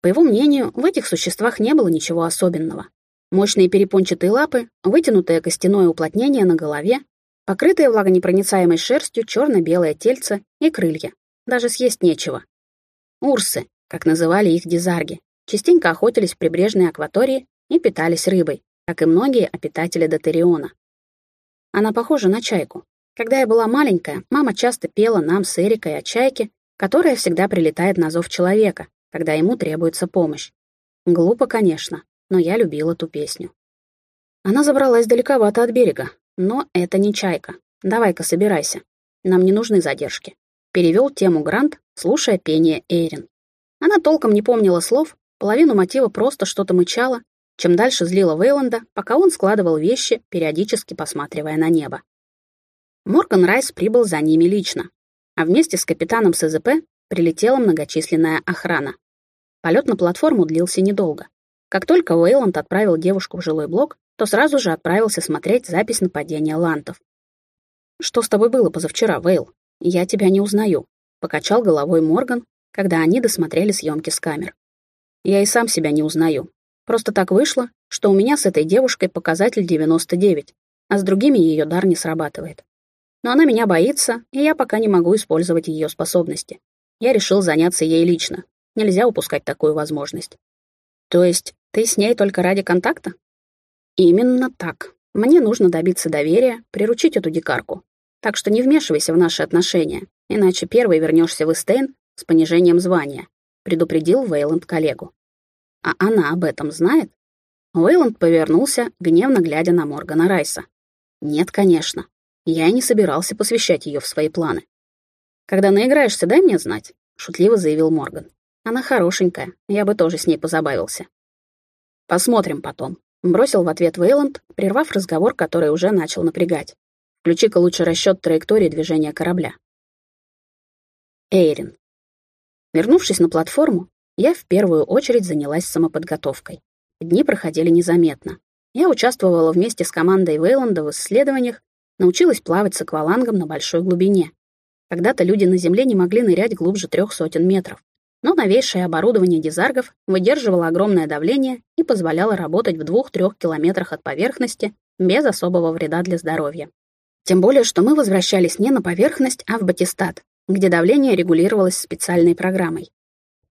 По его мнению, в этих существах не было ничего особенного. Мощные перепончатые лапы, вытянутое костяное уплотнение на голове, покрытое влагонепроницаемой шерстью черно-белое тельце и крылья. Даже съесть нечего. Урсы, как называли их дизарги, частенько охотились в прибрежной акватории и питались рыбой, как и многие обитатели Дотериона. Она похожа на чайку. Когда я была маленькая, мама часто пела нам с Эрикой о чайке которая всегда прилетает на зов человека, когда ему требуется помощь. Глупо, конечно, но я любила ту песню. Она забралась далековато от берега, но это не чайка. Давай-ка собирайся. Нам не нужны задержки. Перевел тему Грант, слушая пение Эйрин. Она толком не помнила слов, половину мотива просто что-то мычала, чем дальше злила Вейланда, пока он складывал вещи, периодически посматривая на небо. Морган Райс прибыл за ними лично, а вместе с капитаном СЗП прилетела многочисленная охрана. Полет на платформу длился недолго. Как только Уэйланд отправил девушку в жилой блок, то сразу же отправился смотреть запись нападения лантов. «Что с тобой было позавчера, Вейл? Я тебя не узнаю», — покачал головой Морган, когда они досмотрели съемки с камер. «Я и сам себя не узнаю. Просто так вышло, что у меня с этой девушкой показатель 99, а с другими ее дар не срабатывает. Но она меня боится, и я пока не могу использовать ее способности. Я решил заняться ей лично. Нельзя упускать такую возможность. То есть ты с ней только ради контакта? Именно так. Мне нужно добиться доверия, приручить эту дикарку. Так что не вмешивайся в наши отношения, иначе первый вернешься в Эстейн с понижением звания, предупредил Вейланд коллегу. А она об этом знает? Вейланд повернулся, гневно глядя на Моргана Райса. Нет, конечно. Я не собирался посвящать ее в свои планы. «Когда наиграешься, дай мне знать», — шутливо заявил Морган. «Она хорошенькая, я бы тоже с ней позабавился». «Посмотрим потом», — бросил в ответ Вейланд, прервав разговор, который уже начал напрягать. «Включи-ка лучше расчет траектории движения корабля». Эйрин. Вернувшись на платформу, я в первую очередь занялась самоподготовкой. Дни проходили незаметно. Я участвовала вместе с командой Вейланда в исследованиях, научилась плавать с аквалангом на большой глубине. Когда-то люди на Земле не могли нырять глубже трех сотен метров. Но новейшее оборудование дизаргов выдерживало огромное давление и позволяло работать в двух-трех километрах от поверхности без особого вреда для здоровья. Тем более, что мы возвращались не на поверхность, а в Батистат, где давление регулировалось специальной программой.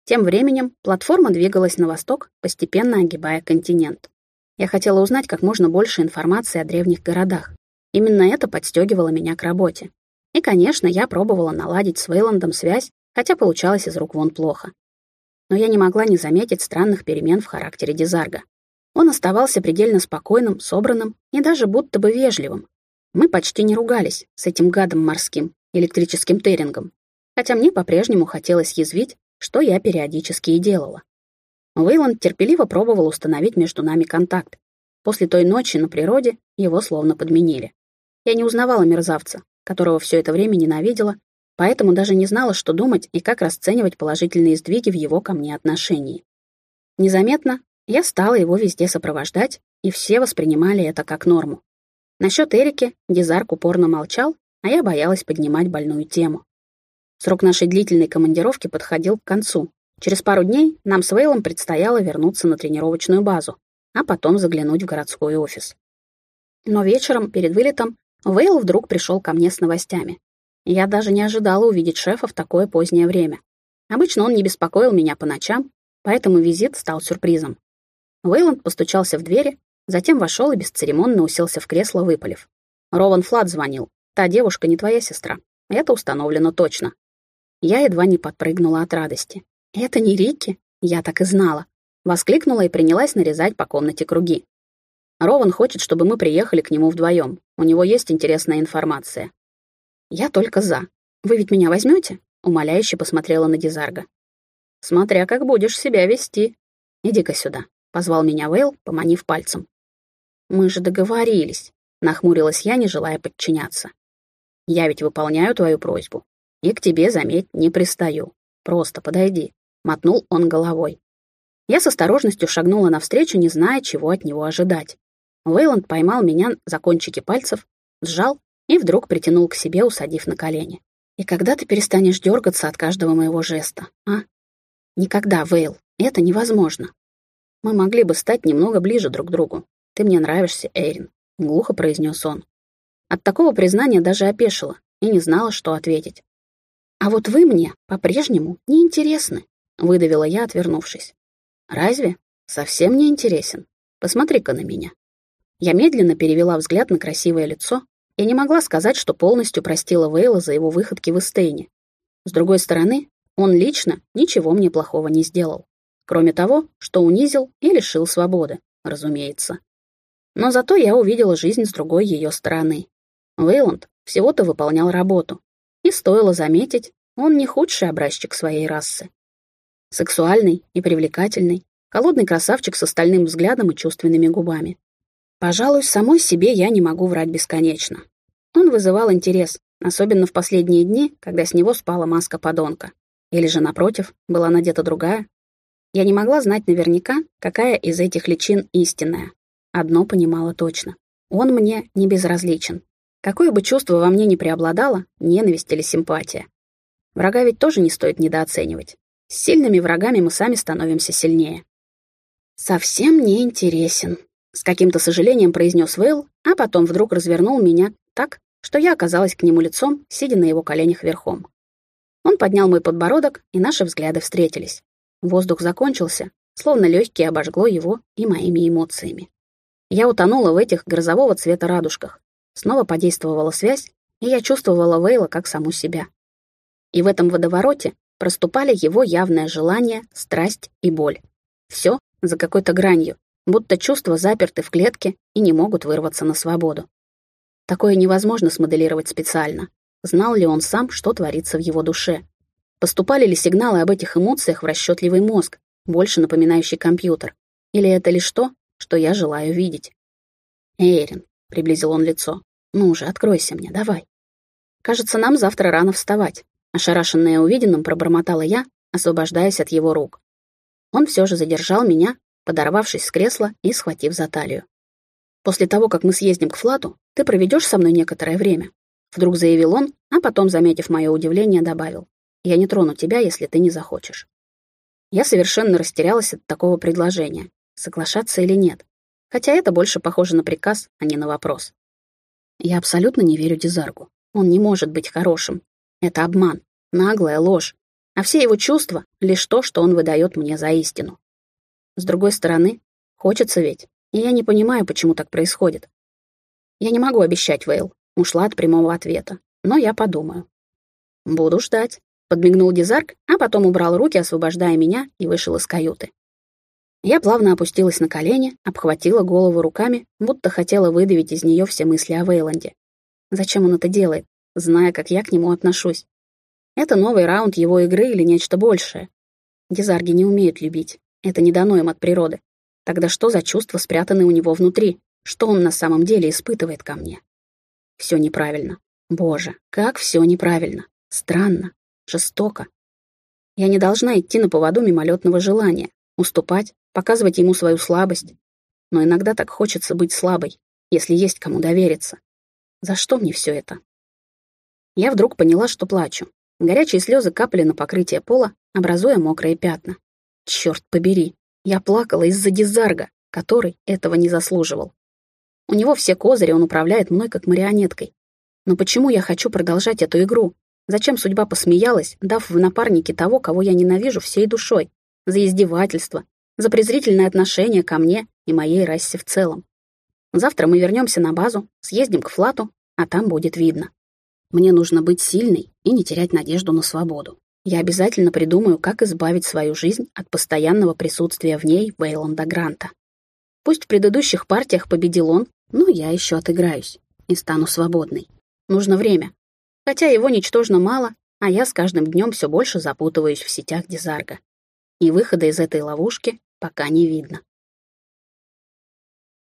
Тем временем платформа двигалась на восток, постепенно огибая континент. Я хотела узнать как можно больше информации о древних городах. Именно это подстегивало меня к работе. И, конечно, я пробовала наладить с Вейландом связь, хотя получалось из рук вон плохо. Но я не могла не заметить странных перемен в характере Дизарга. Он оставался предельно спокойным, собранным и даже будто бы вежливым. Мы почти не ругались с этим гадом морским, электрическим терингом, хотя мне по-прежнему хотелось язвить, что я периодически и делала. Вейланд терпеливо пробовал установить между нами контакт. После той ночи на природе его словно подменили. Я не узнавала мерзавца, которого все это время ненавидела, поэтому даже не знала, что думать и как расценивать положительные сдвиги в его ко мне отношении. Незаметно я стала его везде сопровождать, и все воспринимали это как норму. Насчет Эрики Дизарк упорно молчал, а я боялась поднимать больную тему. Срок нашей длительной командировки подходил к концу, Через пару дней нам с Вейлом предстояло вернуться на тренировочную базу, а потом заглянуть в городской офис. Но вечером, перед вылетом, Вейл вдруг пришел ко мне с новостями. Я даже не ожидала увидеть шефа в такое позднее время. Обычно он не беспокоил меня по ночам, поэтому визит стал сюрпризом. Вейланд постучался в двери, затем вошел и бесцеремонно уселся в кресло, выпалив. Рован Флат звонил. Та девушка не твоя сестра. Это установлено точно. Я едва не подпрыгнула от радости. «Это не Рикки?» Я так и знала. Воскликнула и принялась нарезать по комнате круги. Рован хочет, чтобы мы приехали к нему вдвоем. У него есть интересная информация. Я только за. Вы ведь меня возьмете? Умоляюще посмотрела на Дизарга. Смотря как будешь себя вести. Иди-ка сюда, позвал меня Вейл, поманив пальцем. Мы же договорились, нахмурилась я, не желая подчиняться. Я ведь выполняю твою просьбу. И к тебе, заметь, не пристаю. Просто подойди мотнул он головой. Я с осторожностью шагнула навстречу, не зная, чего от него ожидать. Вейланд поймал меня за кончики пальцев, сжал и вдруг притянул к себе, усадив на колени. «И когда ты перестанешь дергаться от каждого моего жеста, а?» «Никогда, Вейл, это невозможно. Мы могли бы стать немного ближе друг к другу. Ты мне нравишься, Эйрин», — глухо произнес он. От такого признания даже опешила и не знала, что ответить. «А вот вы мне по-прежнему не интересны», — выдавила я, отвернувшись. «Разве? Совсем не интересен. Посмотри-ка на меня». Я медленно перевела взгляд на красивое лицо и не могла сказать, что полностью простила Вейла за его выходки в Эстейне. С другой стороны, он лично ничего мне плохого не сделал, кроме того, что унизил и лишил свободы, разумеется. Но зато я увидела жизнь с другой ее стороны. Вейланд всего-то выполнял работу, и стоило заметить, он не худший образчик своей расы. Сексуальный и привлекательный, холодный красавчик с остальным взглядом и чувственными губами. Пожалуй, самой себе я не могу врать бесконечно. Он вызывал интерес, особенно в последние дни, когда с него спала маска подонка. Или же, напротив, была надета другая. Я не могла знать наверняка, какая из этих личин истинная. Одно понимала точно. Он мне не безразличен. Какое бы чувство во мне ни преобладало, ненависть или симпатия. Врага ведь тоже не стоит недооценивать. С сильными врагами мы сами становимся сильнее. «Совсем не интересен», — с каким-то сожалением произнес Вейл, а потом вдруг развернул меня так, что я оказалась к нему лицом, сидя на его коленях верхом. Он поднял мой подбородок, и наши взгляды встретились. Воздух закончился, словно легкие обожгло его и моими эмоциями. Я утонула в этих грозового цвета радужках. Снова подействовала связь, и я чувствовала Вейла как саму себя. И в этом водовороте проступали его явное желание, страсть и боль. Все за какой-то гранью, будто чувства заперты в клетке и не могут вырваться на свободу. Такое невозможно смоделировать специально. Знал ли он сам, что творится в его душе? Поступали ли сигналы об этих эмоциях в расчетливый мозг, больше напоминающий компьютер? Или это лишь то, что я желаю видеть? «Эйрин», — приблизил он лицо, — «ну же, откройся мне, давай». «Кажется, нам завтра рано вставать. Ошарашенная увиденным, пробормотала я, освобождаясь от его рук. Он все же задержал меня, подорвавшись с кресла и схватив за талию. «После того, как мы съездим к Флату, ты проведешь со мной некоторое время. Вдруг заявил он, а потом, заметив мое удивление, добавил. «Я не трону тебя, если ты не захочешь». Я совершенно растерялась от такого предложения, соглашаться или нет. Хотя это больше похоже на приказ, а не на вопрос. Я абсолютно не верю Дизаргу. Он не может быть хорошим. Это обман, наглая ложь. А все его чувства — лишь то, что он выдает мне за истину. С другой стороны, хочется ведь, и я не понимаю, почему так происходит. Я не могу обещать, Вейл, ушла от прямого ответа, но я подумаю. Буду ждать, подмигнул Дизарк, а потом убрал руки, освобождая меня, и вышел из каюты. Я плавно опустилась на колени, обхватила голову руками, будто хотела выдавить из нее все мысли о Вейланде. Зачем он это делает, зная, как я к нему отношусь? Это новый раунд его игры или нечто большее? Дизарги не умеют любить. Это не дано им от природы. Тогда что за чувства спрятаны у него внутри? Что он на самом деле испытывает ко мне? Все неправильно. Боже, как все неправильно. Странно, жестоко. Я не должна идти на поводу мимолетного желания, уступать, показывать ему свою слабость. Но иногда так хочется быть слабой, если есть кому довериться. За что мне все это? Я вдруг поняла, что плачу. Горячие слезы капали на покрытие пола, образуя мокрые пятна. Черт побери, я плакала из-за Дизарга, который этого не заслуживал. У него все козыри, он управляет мной как марионеткой. Но почему я хочу продолжать эту игру? Зачем судьба посмеялась, дав в напарнике того, кого я ненавижу всей душой? За издевательство, за презрительное отношение ко мне и моей расе в целом. Завтра мы вернемся на базу, съездим к Флату, а там будет видно. Мне нужно быть сильной и не терять надежду на свободу. Я обязательно придумаю, как избавить свою жизнь от постоянного присутствия в ней Вейланда Гранта. Пусть в предыдущих партиях победил он, но я еще отыграюсь и стану свободной. Нужно время. Хотя его ничтожно мало, а я с каждым днем все больше запутываюсь в сетях Дизарга. И выхода из этой ловушки пока не видно.